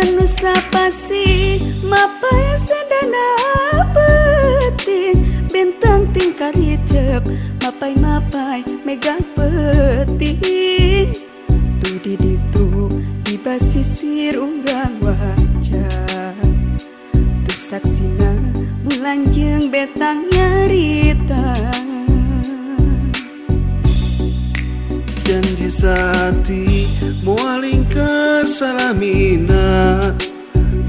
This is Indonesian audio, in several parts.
Nusa pasi, mapai sendana peti. Benteng tingkat hijab mapai mapai megang peti. Tu di ditu di basisir urang wajah. Tu saksina bulanjeng betang nyarita. Dan di saat mualing salamina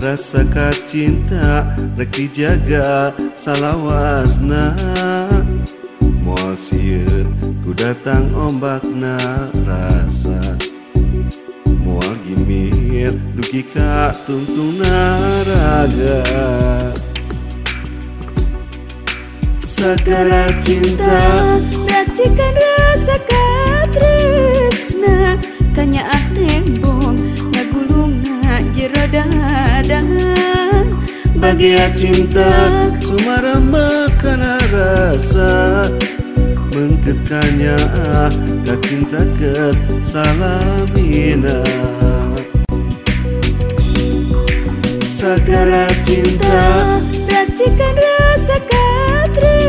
rasa cinta rek dijaga salawasna sieun ku datang ombakna rasa. Moal gimir dugi ka tuntung naraga. Sagara cinta racikan rasa katresna. Kanya atembong bagia cinta sumara makan rasa. Mengketkannya ah cinta ke salamina Sagara cinta racikan rasa katresna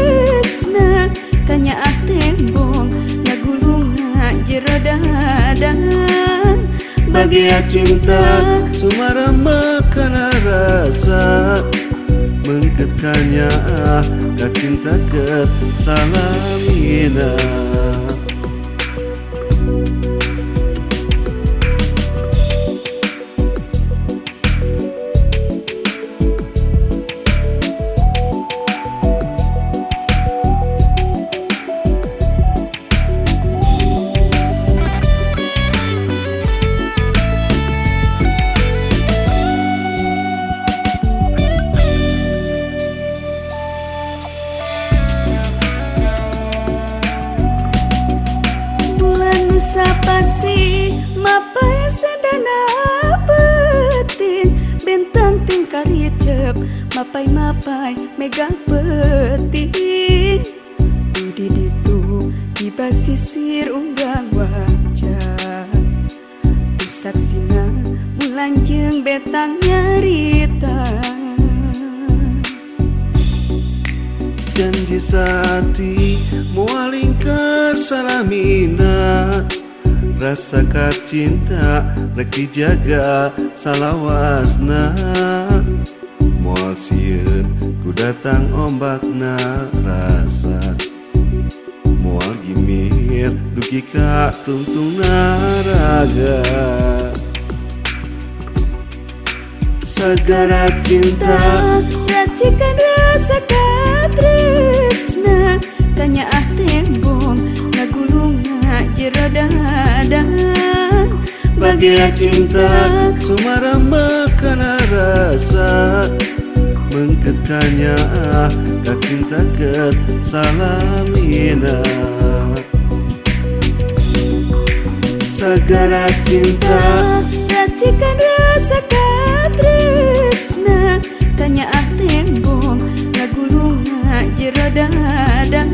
kanya atembong nagulung na jero dada bagia cinta. Sumara makan rasa mengketkannya ah cinta ke salamina sapasi mapai sedana petin bentang tingkar hijab mapai mapai megang petin budi ditu tiba sisir unggang wajah. Pusat singa mulanjeng betang nyarita janji sati mualingkar salamina. Rasa cinta rek dijaga salawasna. Moal sieun ku datang ombakna rasa. Moal gimir dugi ka tuntung naraga Sagara cinta. Racikan rasa katresna. Kanya ah tembong nagulung na jero dada bagia cinta sumara makan rasa. Mengketkannya ah cinta ke salamina. Sagara cinta. Racikan rasa katresna kanya ah tembong nagulung na jero dada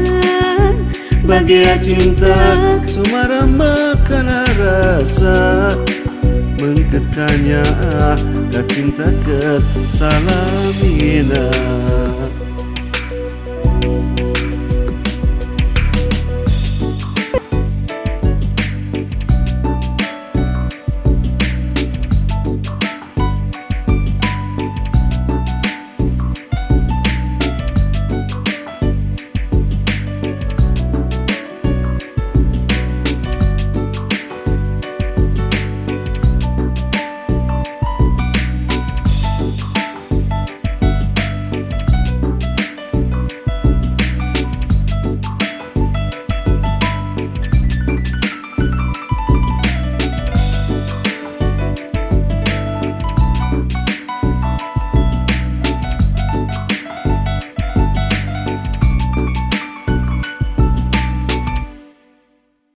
bagia cinta sumara makan rasa. Mengketkannya ah cinta ke salamina